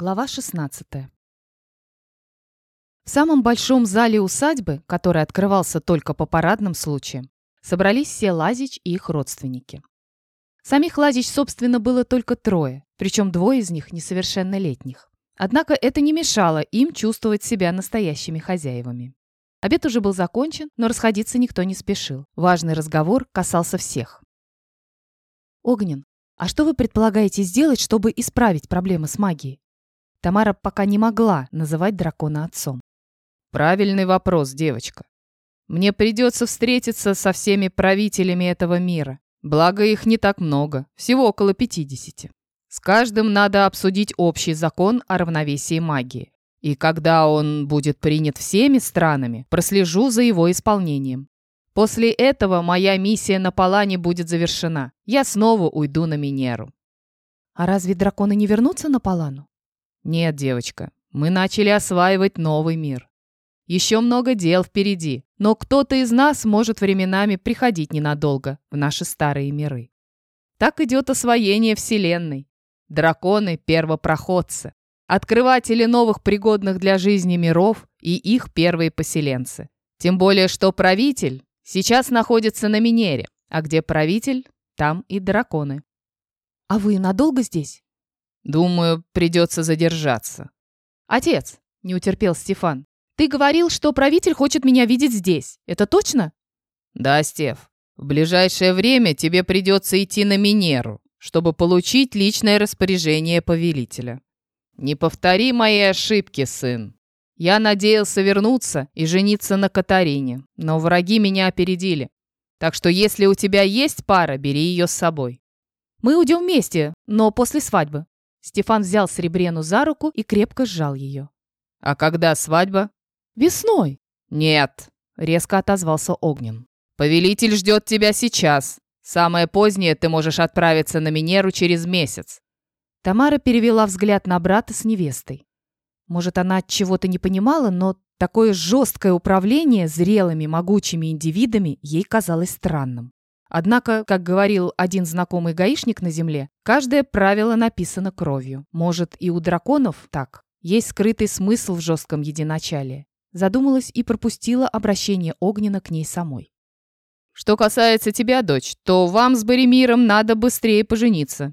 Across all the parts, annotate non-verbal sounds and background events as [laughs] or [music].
Глава 16. В самом большом зале усадьбы, который открывался только по парадным случаям, собрались все Лазич и их родственники. Самих Лазич, собственно, было только трое, причем двое из них несовершеннолетних. Однако это не мешало им чувствовать себя настоящими хозяевами. Обед уже был закончен, но расходиться никто не спешил. Важный разговор касался всех. «Огнен, а что вы предполагаете сделать, чтобы исправить проблемы с магией?» Тамара пока не могла называть дракона отцом. Правильный вопрос, девочка. Мне придется встретиться со всеми правителями этого мира. Благо их не так много, всего около 50. С каждым надо обсудить общий закон о равновесии магии. И когда он будет принят всеми странами, прослежу за его исполнением. После этого моя миссия на Палане будет завершена. Я снова уйду на Минеру. А разве драконы не вернутся на Палану? Нет, девочка, мы начали осваивать новый мир. Еще много дел впереди, но кто-то из нас может временами приходить ненадолго в наши старые миры. Так идет освоение Вселенной. Драконы – первопроходцы, открыватели новых пригодных для жизни миров и их первые поселенцы. Тем более, что правитель сейчас находится на Минере, а где правитель, там и драконы. А вы надолго здесь? Думаю, придется задержаться. Отец, не утерпел Стефан, ты говорил, что правитель хочет меня видеть здесь. Это точно? Да, Стеф. В ближайшее время тебе придется идти на Минеру, чтобы получить личное распоряжение повелителя. Не повтори мои ошибки, сын. Я надеялся вернуться и жениться на Катарине, но враги меня опередили. Так что если у тебя есть пара, бери ее с собой. Мы уйдем вместе, но после свадьбы. Стефан взял Сребрену за руку и крепко сжал ее. «А когда свадьба?» «Весной». «Нет», — резко отозвался Огнен. «Повелитель ждет тебя сейчас. Самое позднее ты можешь отправиться на Минеру через месяц». Тамара перевела взгляд на брата с невестой. Может, она чего-то не понимала, но такое жесткое управление зрелыми, могучими индивидами ей казалось странным. Однако, как говорил один знакомый гаишник на земле, каждое правило написано кровью. Может, и у драконов так. Есть скрытый смысл в жестком единачалии. Задумалась и пропустила обращение Огнена к ней самой. «Что касается тебя, дочь, то вам с Боремиром надо быстрее пожениться».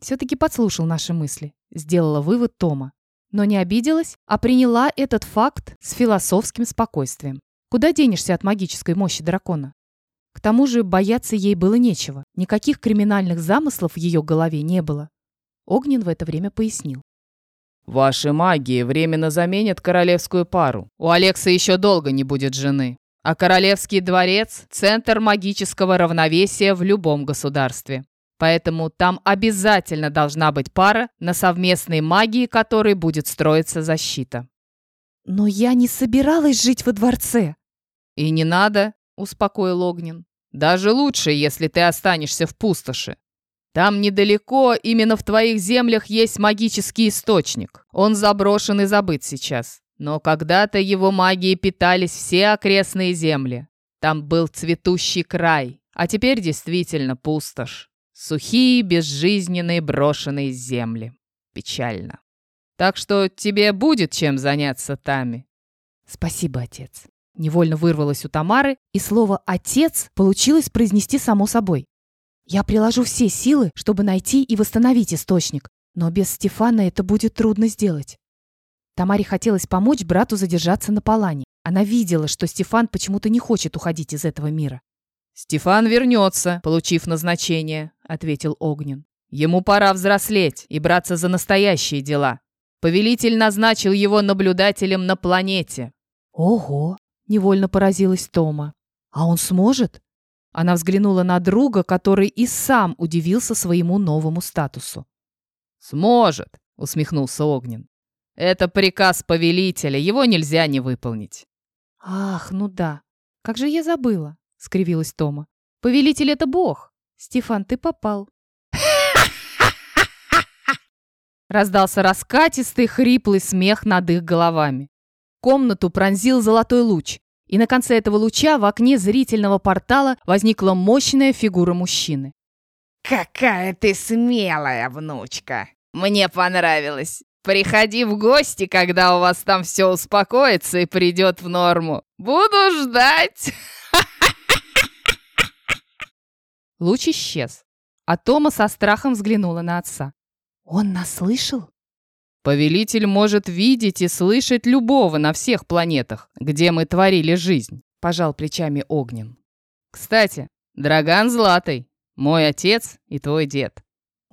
Все-таки подслушал наши мысли. Сделала вывод Тома. Но не обиделась, а приняла этот факт с философским спокойствием. Куда денешься от магической мощи дракона? К тому же бояться ей было нечего. Никаких криминальных замыслов в ее голове не было. Огнен в это время пояснил. «Ваши магии временно заменят королевскую пару. У Алекса еще долго не будет жены. А королевский дворец – центр магического равновесия в любом государстве. Поэтому там обязательно должна быть пара, на совместной магии которой будет строиться защита». «Но я не собиралась жить во дворце». «И не надо успокоил Огнен. «Даже лучше, если ты останешься в пустоши. Там недалеко, именно в твоих землях, есть магический источник. Он заброшен и забыт сейчас. Но когда-то его магией питались все окрестные земли. Там был цветущий край, а теперь действительно пустошь. Сухие, безжизненные, брошенные земли. Печально. Так что тебе будет чем заняться, Тами. Спасибо, отец. Невольно вырвалось у Тамары, и слово «отец» получилось произнести само собой. «Я приложу все силы, чтобы найти и восстановить источник, но без Стефана это будет трудно сделать». Тамаре хотелось помочь брату задержаться на Палане. Она видела, что Стефан почему-то не хочет уходить из этого мира. «Стефан вернется, получив назначение», — ответил Огнен. «Ему пора взрослеть и браться за настоящие дела. Повелитель назначил его наблюдателем на планете». «Ого!» Невольно поразилась Тома. «А он сможет?» Она взглянула на друга, который и сам удивился своему новому статусу. «Сможет», — усмехнулся Огнен. «Это приказ повелителя, его нельзя не выполнить». «Ах, ну да. Как же я забыла», — скривилась Тома. «Повелитель — это бог. Стефан, ты попал». [laughs] Раздался раскатистый, хриплый смех над их головами. Комнату пронзил золотой луч, и на конце этого луча в окне зрительного портала возникла мощная фигура мужчины. «Какая ты смелая, внучка! Мне понравилось! Приходи в гости, когда у вас там все успокоится и придет в норму. Буду ждать!» Луч исчез, а Тома со страхом взглянула на отца. «Он нас слышал?» «Повелитель может видеть и слышать любого на всех планетах, где мы творили жизнь», – пожал плечами Огнен. «Кстати, Драган Златый, мой отец и твой дед».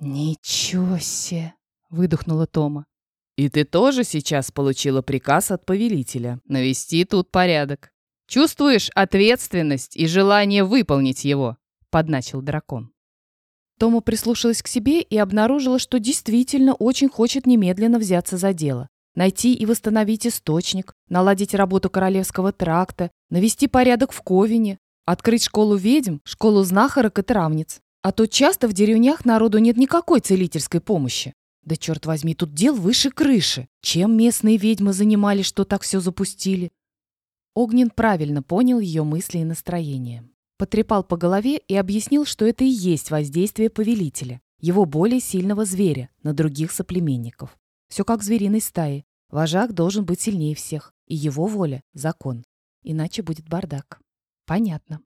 «Ничего себе!» – выдохнула Тома. «И ты тоже сейчас получила приказ от повелителя навести тут порядок. Чувствуешь ответственность и желание выполнить его?» – подначил дракон. Тома прислушалась к себе и обнаружила, что действительно очень хочет немедленно взяться за дело. Найти и восстановить источник, наладить работу королевского тракта, навести порядок в Ковине, открыть школу ведьм, школу знахарок и травниц. А то часто в деревнях народу нет никакой целительской помощи. Да черт возьми, тут дел выше крыши. Чем местные ведьмы занимались, что так все запустили? Огнен правильно понял ее мысли и настроение. Потрепал по голове и объяснил, что это и есть воздействие повелителя, его более сильного зверя на других соплеменников. Все как в звериной стае. Вожак должен быть сильнее всех, и его воля – закон. Иначе будет бардак. Понятно.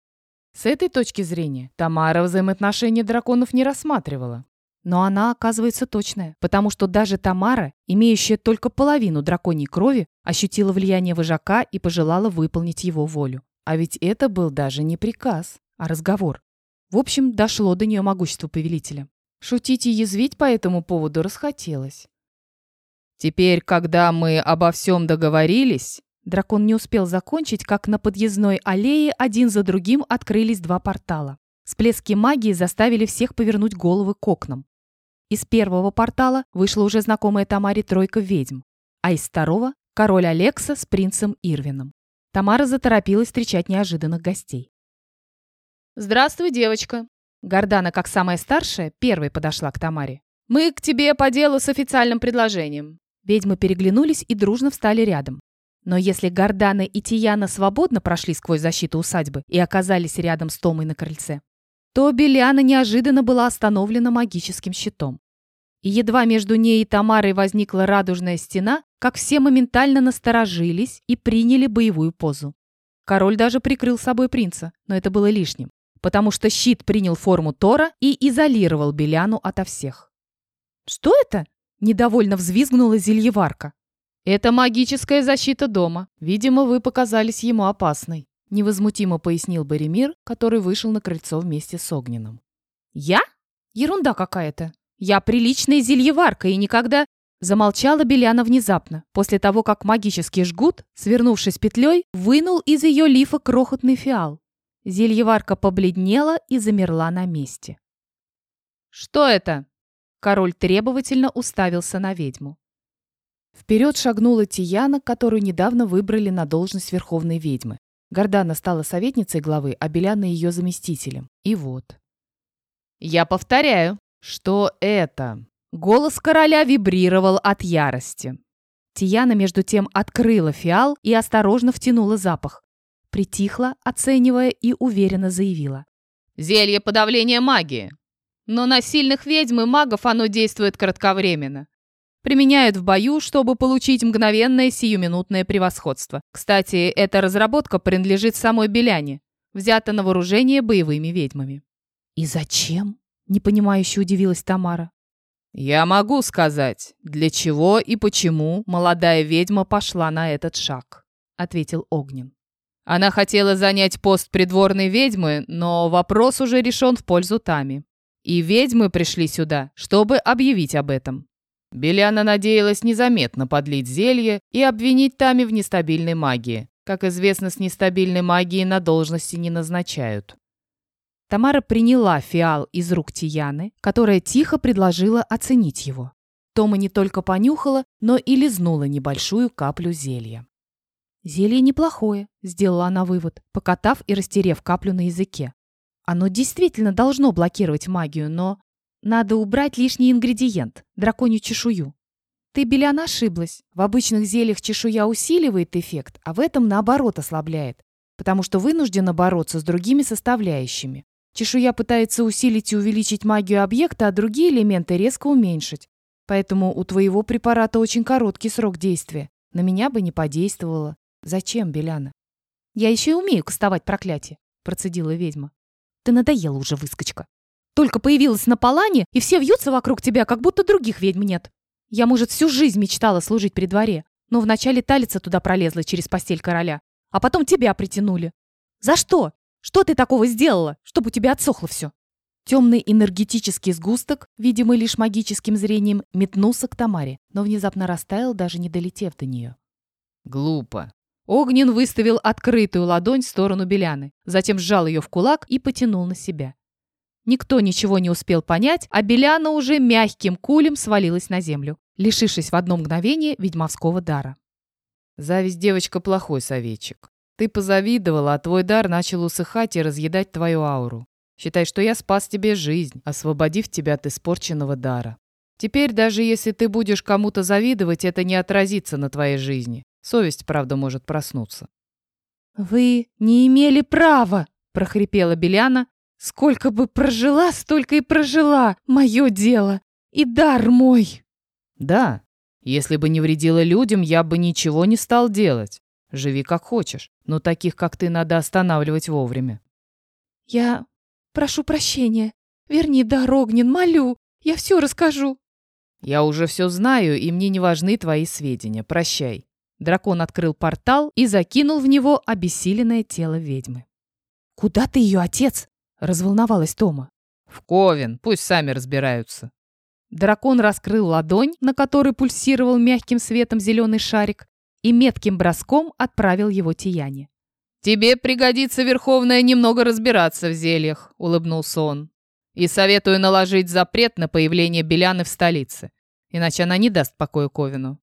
С этой точки зрения Тамара взаимоотношения драконов не рассматривала. Но она оказывается точная, потому что даже Тамара, имеющая только половину драконьей крови, ощутила влияние вожака и пожелала выполнить его волю. А ведь это был даже не приказ, а разговор. В общем, дошло до нее могущество повелителя. Шутить и язвить по этому поводу расхотелось. «Теперь, когда мы обо всем договорились...» Дракон не успел закончить, как на подъездной аллее один за другим открылись два портала. Всплески магии заставили всех повернуть головы к окнам. Из первого портала вышла уже знакомая Тамаре тройка ведьм, а из второго – король Алекса с принцем Ирвином. Тамара заторопилась встречать неожиданных гостей. «Здравствуй, девочка!» Гордана, как самая старшая, первой подошла к Тамаре. «Мы к тебе по делу с официальным предложением». Ведьмы переглянулись и дружно встали рядом. Но если Гордана и Тияна свободно прошли сквозь защиту усадьбы и оказались рядом с Томой на крыльце, то Белиана неожиданно была остановлена магическим щитом. И едва между ней и Тамарой возникла радужная стена, как все моментально насторожились и приняли боевую позу. Король даже прикрыл собой принца, но это было лишним, потому что щит принял форму Тора и изолировал Беляну ото всех. «Что это?» – недовольно взвизгнула зельеварка. «Это магическая защита дома. Видимо, вы показались ему опасной», – невозмутимо пояснил Боремир, который вышел на крыльцо вместе с Огненным. «Я? Ерунда какая-то. Я приличная зельеварка и никогда...» Замолчала Беляна внезапно, после того, как магический жгут, свернувшись петлей, вынул из ее лифа крохотный фиал. Зельеварка побледнела и замерла на месте. «Что это?» Король требовательно уставился на ведьму. Вперед шагнула Тияна, которую недавно выбрали на должность верховной ведьмы. Гордана стала советницей главы, а Беляна ее заместителем. И вот. «Я повторяю, что это?» Голос короля вибрировал от ярости. Тияна, между тем, открыла фиал и осторожно втянула запах. Притихла, оценивая, и уверенно заявила. «Зелье подавления магии. Но на сильных ведьм и магов оно действует кратковременно. Применяют в бою, чтобы получить мгновенное сиюминутное превосходство. Кстати, эта разработка принадлежит самой Беляне, взята на вооружение боевыми ведьмами». «И зачем?» – непонимающе удивилась Тамара. «Я могу сказать, для чего и почему молодая ведьма пошла на этот шаг», — ответил Огнен. Она хотела занять пост придворной ведьмы, но вопрос уже решен в пользу Тами. И ведьмы пришли сюда, чтобы объявить об этом. Беляна надеялась незаметно подлить зелье и обвинить Тами в нестабильной магии. Как известно, с нестабильной магией на должности не назначают. Тамара приняла фиал из рук Тияны, которая тихо предложила оценить его. Тома не только понюхала, но и лизнула небольшую каплю зелья. «Зелье неплохое», — сделала она вывод, покатав и растерев каплю на языке. «Оно действительно должно блокировать магию, но надо убрать лишний ингредиент — драконью чешую. Ты, Белян, ошиблась. В обычных зельях чешуя усиливает эффект, а в этом, наоборот, ослабляет, потому что вынуждена бороться с другими составляющими. Чешуя пытается усилить и увеличить магию объекта, а другие элементы резко уменьшить. Поэтому у твоего препарата очень короткий срок действия. На меня бы не подействовало. Зачем, Беляна? Я еще и умею кастовать проклятие, процедила ведьма. Ты надоела уже, выскочка. Только появилась на Палане, и все вьются вокруг тебя, как будто других ведьм нет. Я, может, всю жизнь мечтала служить при дворе, но вначале талица туда пролезла через постель короля, а потом тебя притянули. За что? Что ты такого сделала, чтобы у тебя отсохло все? Темный энергетический сгусток, видимый лишь магическим зрением, метнулся к Тамаре, но внезапно растаял, даже не долетев до нее. Глупо. Огнен выставил открытую ладонь в сторону Беляны, затем сжал ее в кулак и потянул на себя. Никто ничего не успел понять, а Беляна уже мягким кулем свалилась на землю, лишившись в одно мгновение ведьмовского дара. Зависть девочка плохой советчик. Ты позавидовала, а твой дар начал усыхать и разъедать твою ауру. Считай, что я спас тебе жизнь, освободив тебя от испорченного дара. Теперь, даже если ты будешь кому-то завидовать, это не отразится на твоей жизни. Совесть, правда, может проснуться. «Вы не имели права!» – прохрипела Беляна. «Сколько бы прожила, столько и прожила! Мое дело! И дар мой!» «Да, если бы не вредила людям, я бы ничего не стал делать. Живи как хочешь, но таких, как ты, надо останавливать вовремя». «Я прошу прощения. Верни дар, Огнен, молю. Я все расскажу». «Я уже все знаю, и мне не важны твои сведения. Прощай». Дракон открыл портал и закинул в него обессиленное тело ведьмы. «Куда ты ее, отец?» – разволновалась Тома. «В Ковен, пусть сами разбираются». Дракон раскрыл ладонь, на которой пульсировал мягким светом зеленый шарик, и метким броском отправил его Тияне. «Тебе пригодится, Верховная, немного разбираться в зельях», — улыбнулся он. «И советую наложить запрет на появление Беляны в столице, иначе она не даст покоя Ковину.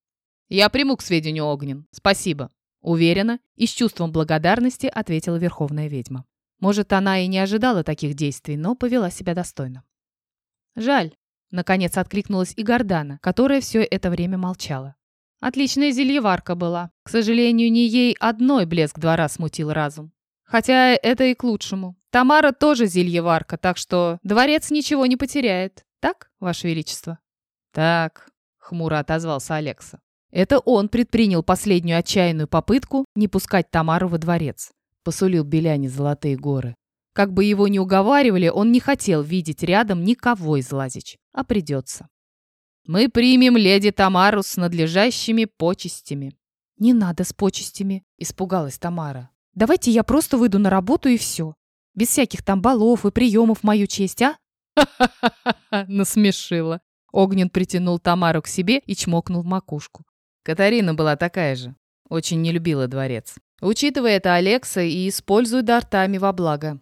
Я приму к сведению Огнен. Спасибо». Уверенно и с чувством благодарности ответила Верховная ведьма. Может, она и не ожидала таких действий, но повела себя достойно. «Жаль», — наконец откликнулась и Гордана, которая все это время молчала. Отличная зельеварка была. К сожалению, не ей одной блеск двора смутил разум. Хотя это и к лучшему. Тамара тоже зельеварка, так что дворец ничего не потеряет. Так, Ваше Величество? Так, хмуро отозвался Алекса. Это он предпринял последнюю отчаянную попытку не пускать Тамару во дворец. Посулил Беляне золотые горы. Как бы его ни уговаривали, он не хотел видеть рядом никого из Лазич. А придется. Мы примем леди Тамару с надлежащими почестями». «Не надо с почестями», — испугалась Тамара. «Давайте я просто выйду на работу и все. Без всяких там балов и приемов в мою честь, а?» «Ха-ха-ха!» — насмешила. Огнен притянул Тамару к себе и чмокнул в макушку. Катарина была такая же. Очень не любила дворец. Учитывая это Алекса и используй дартами во благо.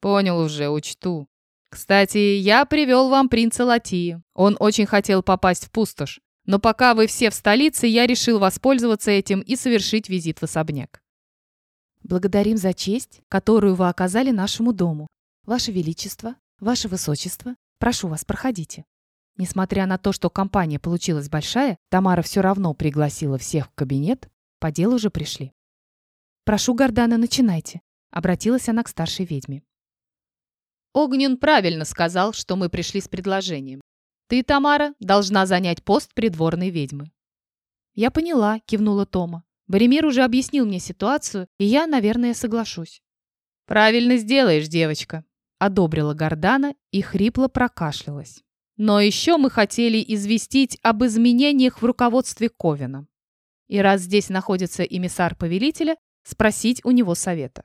Понял уже, учту. Кстати, я привел вам принца Латии. Он очень хотел попасть в пустошь. Но пока вы все в столице, я решил воспользоваться этим и совершить визит в особняк. Благодарим за честь, которую вы оказали нашему дому. Ваше Величество, Ваше Высочество, прошу вас, проходите. Несмотря на то, что компания получилась большая, Тамара все равно пригласила всех в кабинет, по делу же пришли. «Прошу, Гордана, начинайте», — обратилась она к старшей ведьме. Огнен правильно сказал, что мы пришли с предложением. Ты, Тамара, должна занять пост придворной ведьмы. Я поняла, кивнула Тома. Боремир уже объяснил мне ситуацию, и я, наверное, соглашусь. Правильно сделаешь, девочка, одобрила Гордана и хрипло прокашлялась. Но еще мы хотели известить об изменениях в руководстве Ковина. И раз здесь находится эмиссар повелителя, спросить у него совета.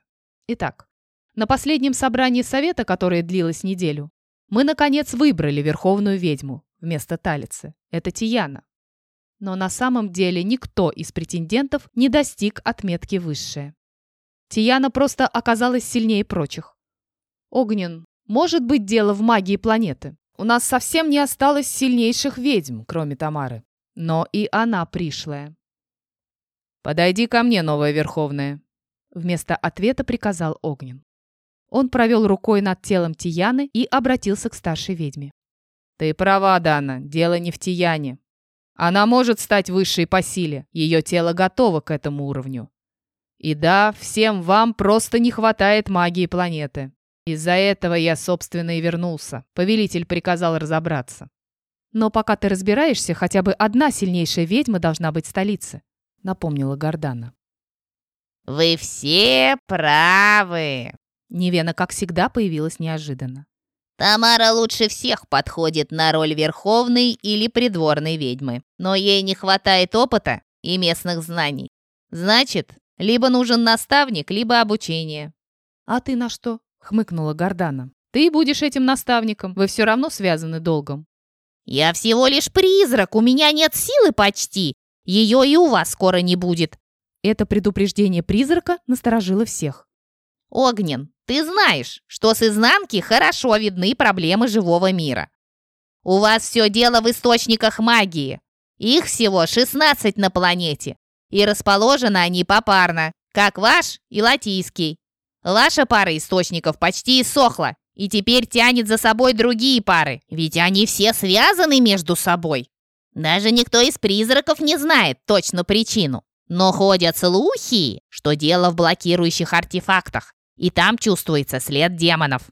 Итак, на последнем собрании совета, которое длилось неделю, мы, наконец, выбрали верховную ведьму вместо Талицы. Это Тияна. Но на самом деле никто из претендентов не достиг отметки высшая. Тияна просто оказалась сильнее прочих. Огнен, может быть дело в магии планеты. У нас совсем не осталось сильнейших ведьм, кроме Тамары. Но и она пришлая. «Подойди ко мне, новая Верховная», — вместо ответа приказал Огнен. Он провел рукой над телом Тияны и обратился к старшей ведьме. «Ты права, Дана, дело не в Тияне. Она может стать высшей по силе, ее тело готово к этому уровню. И да, всем вам просто не хватает магии планеты. Из-за этого я, собственно, и вернулся. Повелитель приказал разобраться. Но пока ты разбираешься, хотя бы одна сильнейшая ведьма должна быть в столице», — напомнила Гордана. «Вы все правы!» Невена, как всегда, появилась неожиданно. Тамара лучше всех подходит на роль верховной или придворной ведьмы, но ей не хватает опыта и местных знаний. Значит, либо нужен наставник, либо обучение. «А ты на что?» — хмыкнула Гордана. «Ты будешь этим наставником, вы все равно связаны долгом». «Я всего лишь призрак, у меня нет силы почти. Ее и у вас скоро не будет». Это предупреждение призрака насторожило всех. «Огнен, ты знаешь, что с изнанки хорошо видны проблемы живого мира. У вас все дело в источниках магии. Их всего 16 на планете, и расположены они попарно, как ваш и латийский. Ваша пара источников почти иссохла, и теперь тянет за собой другие пары, ведь они все связаны между собой. Даже никто из призраков не знает точно причину. Но ходят слухи, что дело в блокирующих артефактах, и там чувствуется след демонов.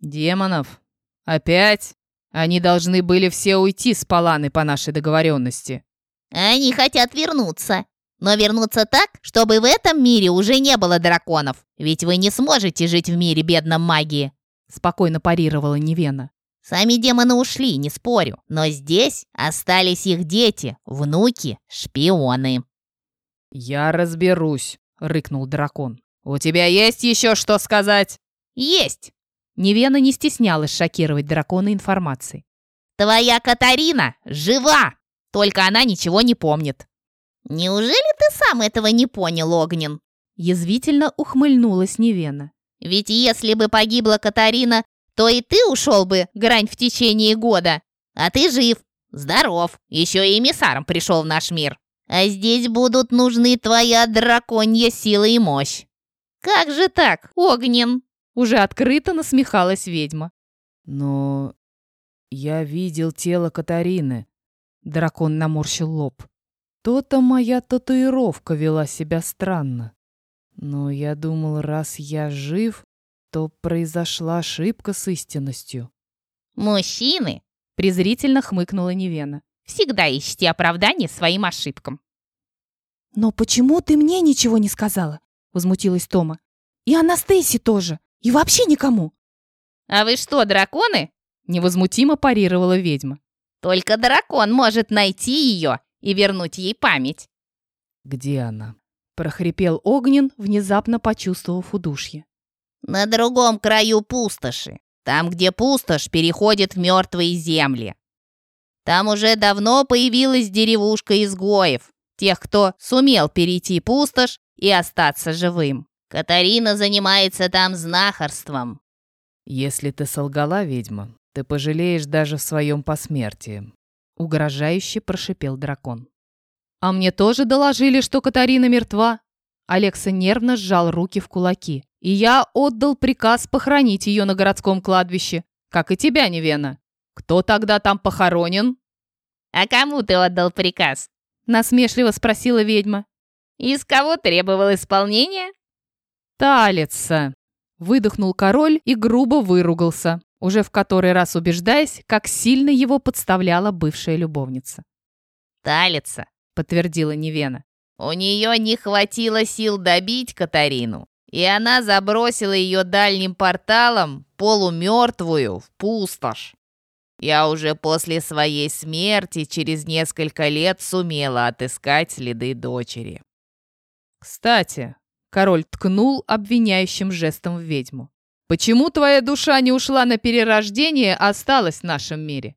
Демонов? Опять? Они должны были все уйти с Паланы по нашей договоренности. Они хотят вернуться. Но вернуться так, чтобы в этом мире уже не было драконов. Ведь вы не сможете жить в мире бедном магии. Спокойно парировала Невена. Сами демоны ушли, не спорю. Но здесь остались их дети, внуки, шпионы. «Я разберусь», — рыкнул дракон. «У тебя есть еще что сказать?» «Есть!» Невена не стеснялась шокировать дракона информацией. «Твоя Катарина жива! Только она ничего не помнит!» «Неужели ты сам этого не понял, Огнен?» Язвительно ухмыльнулась Невена. «Ведь если бы погибла Катарина, то и ты ушел бы грань в течение года. А ты жив, здоров, еще и эмиссаром пришел в наш мир. А здесь будут нужны твоя драконья сила и мощь. Как же так, Огнен?» Уже открыто насмехалась ведьма. «Но я видел тело Катарины». Дракон наморщил лоб. То-то моя татуировка вела себя странно. Но я думал, раз я жив, то произошла ошибка с истинностью. «Мужчины!» — презрительно хмыкнула Невена. «Всегда ищите оправдание своим ошибкам». «Но почему ты мне ничего не сказала?» — возмутилась Тома. «И Анастасии тоже. И вообще никому». «А вы что, драконы?» — невозмутимо парировала ведьма. «Только дракон может найти ее и вернуть ей память». «Где она?» — прохрипел Огнен, внезапно почувствовав удушье. «На другом краю пустоши. Там, где пустошь переходит в мертвые земли. Там уже давно появилась деревушка изгоев, тех, кто сумел перейти пустошь и остаться живым. Катарина занимается там знахарством». «Если ты солгала, ведьма, ты пожалеешь даже в своем посмертии», — угрожающе прошипел дракон. «А мне тоже доложили, что Катарина мертва». Алекса нервно сжал руки в кулаки. «И я отдал приказ похоронить ее на городском кладбище, как и тебя, Невена. Кто тогда там похоронен?» «А кому ты отдал приказ?» насмешливо спросила ведьма. «Из кого требовал исполнения?» «Талица!» Выдохнул король и грубо выругался, уже в который раз убеждаясь, как сильно его подставляла бывшая любовница. «Талица!» — подтвердила Невена. «У нее не хватило сил добить Катарину, и она забросила ее дальним порталом, полумертвую, в пустошь. Я уже после своей смерти через несколько лет сумела отыскать следы дочери. Кстати, король ткнул обвиняющим жестом в ведьму. Почему твоя душа не ушла на перерождение, а осталась в нашем мире?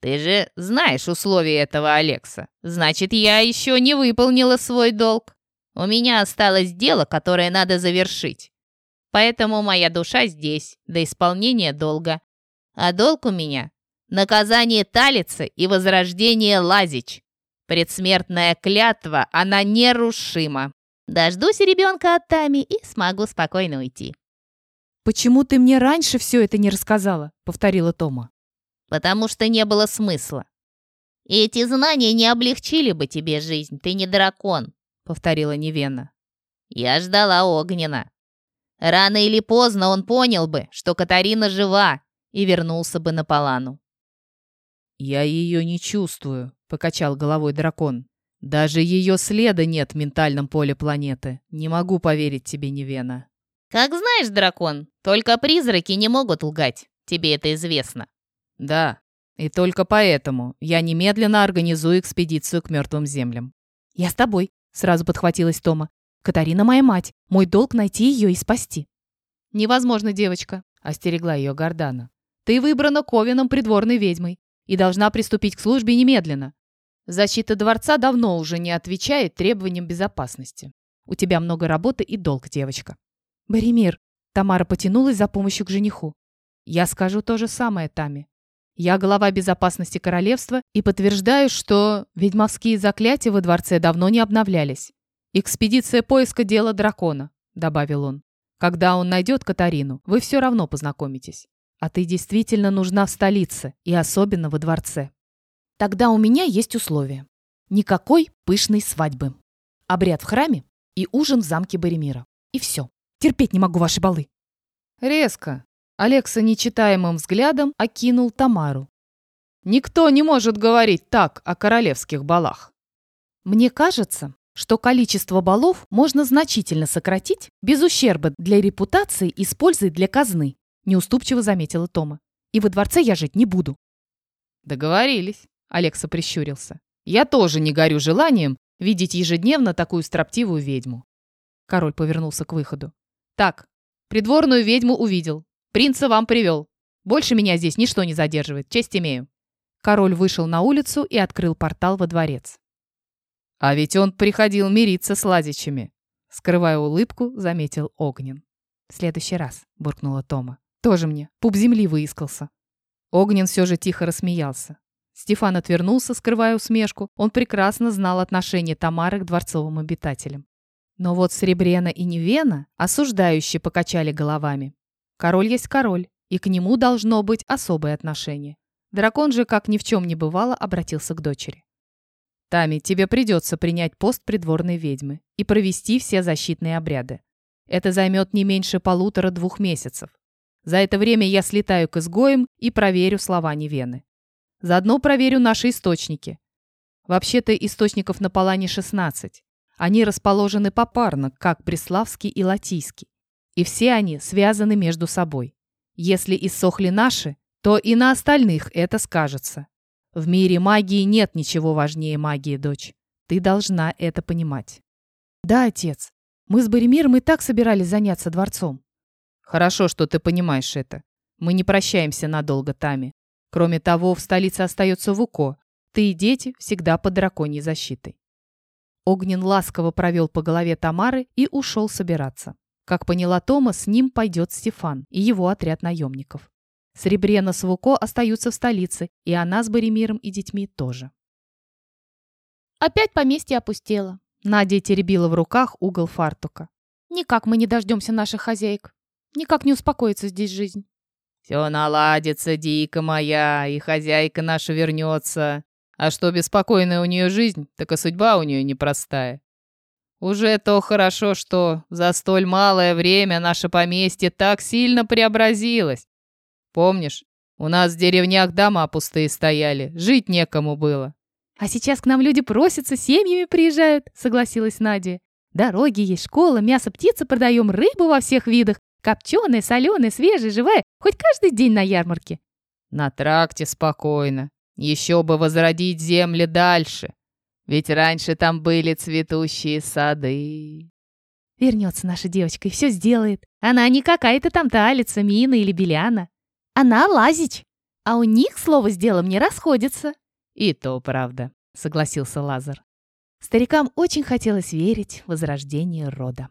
Ты же знаешь условия этого Алекса. Значит, я еще не выполнила свой долг. У меня осталось дело, которое надо завершить. Поэтому моя душа здесь, до исполнения долга. А долг у меня наказание Талицы и возрождение Лазич. Предсмертная клятва, она нерушима. Дождусь ребенка от Тами и смогу спокойно уйти. «Почему ты мне раньше все это не рассказала?» — повторила Тома. «Потому что не было смысла. И эти знания не облегчили бы тебе жизнь, ты не дракон», — повторила Невена. «Я ждала Огнена. Рано или поздно он понял бы, что Катарина жива, и вернулся бы на Палану. «Я ее не чувствую», — покачал головой дракон. «Даже ее следа нет в ментальном поле планеты. Не могу поверить тебе, Невена». Как знаешь, дракон, только призраки не могут лгать. Тебе это известно. Да, и только поэтому я немедленно организую экспедицию к мертвым землям. Я с тобой, сразу подхватилась Тома. Катарина моя мать. Мой долг найти ее и спасти. Невозможно, девочка, остерегла ее Гордана. Ты выбрана Ковином придворной ведьмой и должна приступить к службе немедленно. Защита дворца давно уже не отвечает требованиям безопасности. У тебя много работы и долг, девочка. Боремир, Тамара потянулась за помощью к жениху. Я скажу то же самое Таме. Я глава безопасности королевства и подтверждаю, что ведьмовские заклятия во дворце давно не обновлялись. Экспедиция поиска дела дракона, добавил он. Когда он найдет Катарину, вы все равно познакомитесь. А ты действительно нужна в столице, и особенно во дворце. Тогда у меня есть условия. Никакой пышной свадьбы. Обряд в храме и ужин в замке Боремира. И все. Терпеть не могу ваши балы. Резко. Алекса нечитаемым взглядом окинул Тамару. Никто не может говорить так о королевских балах. Мне кажется, что количество балов можно значительно сократить без ущерба для репутации и с пользой для казны, неуступчиво заметила Тома. И во дворце я жить не буду. Договорились, Алекса прищурился. Я тоже не горю желанием видеть ежедневно такую строптивую ведьму. Король повернулся к выходу. Так, придворную ведьму увидел. Принца вам привел. Больше меня здесь ничто не задерживает, честь имею. Король вышел на улицу и открыл портал во дворец. А ведь он приходил мириться с Лазичами. Скрывая улыбку, заметил Огнен. «В следующий раз», — буркнула Тома. «Тоже мне. Пуп земли выискался». Огнен все же тихо рассмеялся. Стефан отвернулся, скрывая усмешку. Он прекрасно знал отношение Тамары к дворцовым обитателям. Но вот Сребрена и Невена осуждающие покачали головами. Король есть король, и к нему должно быть особое отношение. Дракон же, как ни в чем не бывало, обратился к дочери. Тами, тебе придется принять пост придворной ведьмы и провести все защитные обряды. Это займет не меньше полутора-двух месяцев. За это время я слетаю к изгоям и проверю слова Невены. Заодно проверю наши источники. Вообще-то источников на Палане 16. Они расположены попарно, как Бреславский и Латийский. И все они связаны между собой. Если иссохли наши, то и на остальных это скажется. В мире магии нет ничего важнее магии, дочь. Ты должна это понимать. Да, отец. Мы с Боремиром и так собирались заняться дворцом. Хорошо, что ты понимаешь это. Мы не прощаемся надолго, Тами. Кроме того, в столице остается Вуко. Ты и дети всегда под драконьей защитой. Огнен ласково провел по голове Тамары и ушел собираться. Как поняла Тома, с ним пойдет Стефан и его отряд наемников. Сребрена с Вуко остаются в столице, и она с Боремиром и детьми тоже. Опять поместье опустело. Надя теребила в руках угол фартука. Никак мы не дождемся наших хозяек. Никак не успокоится здесь жизнь. «Все наладится, дика моя, и хозяйка наша вернется. А что беспокойная у нее жизнь, так и судьба у нее непростая. Уже то хорошо, что за столь малое время наше поместье так сильно преобразилось. Помнишь, у нас в деревнях дома пустые стояли, жить некому было. А сейчас к нам люди просятся, семьями приезжают, согласилась Надя. Дороги есть, школа, мясо, птицы продаем, рыбу во всех видах. Копченая, соленая, свежая, живая, хоть каждый день на ярмарке. На тракте спокойно. Еще бы возродить земли дальше. Ведь раньше там были цветущие сады. Вернется наша девочка и все сделает. Она не какая-то там Талица, Мина или Беляна. Она Лазич. А у них слово с делом не расходится. И то правда, согласился Лазар. Старикам очень хотелось верить в возрождение рода.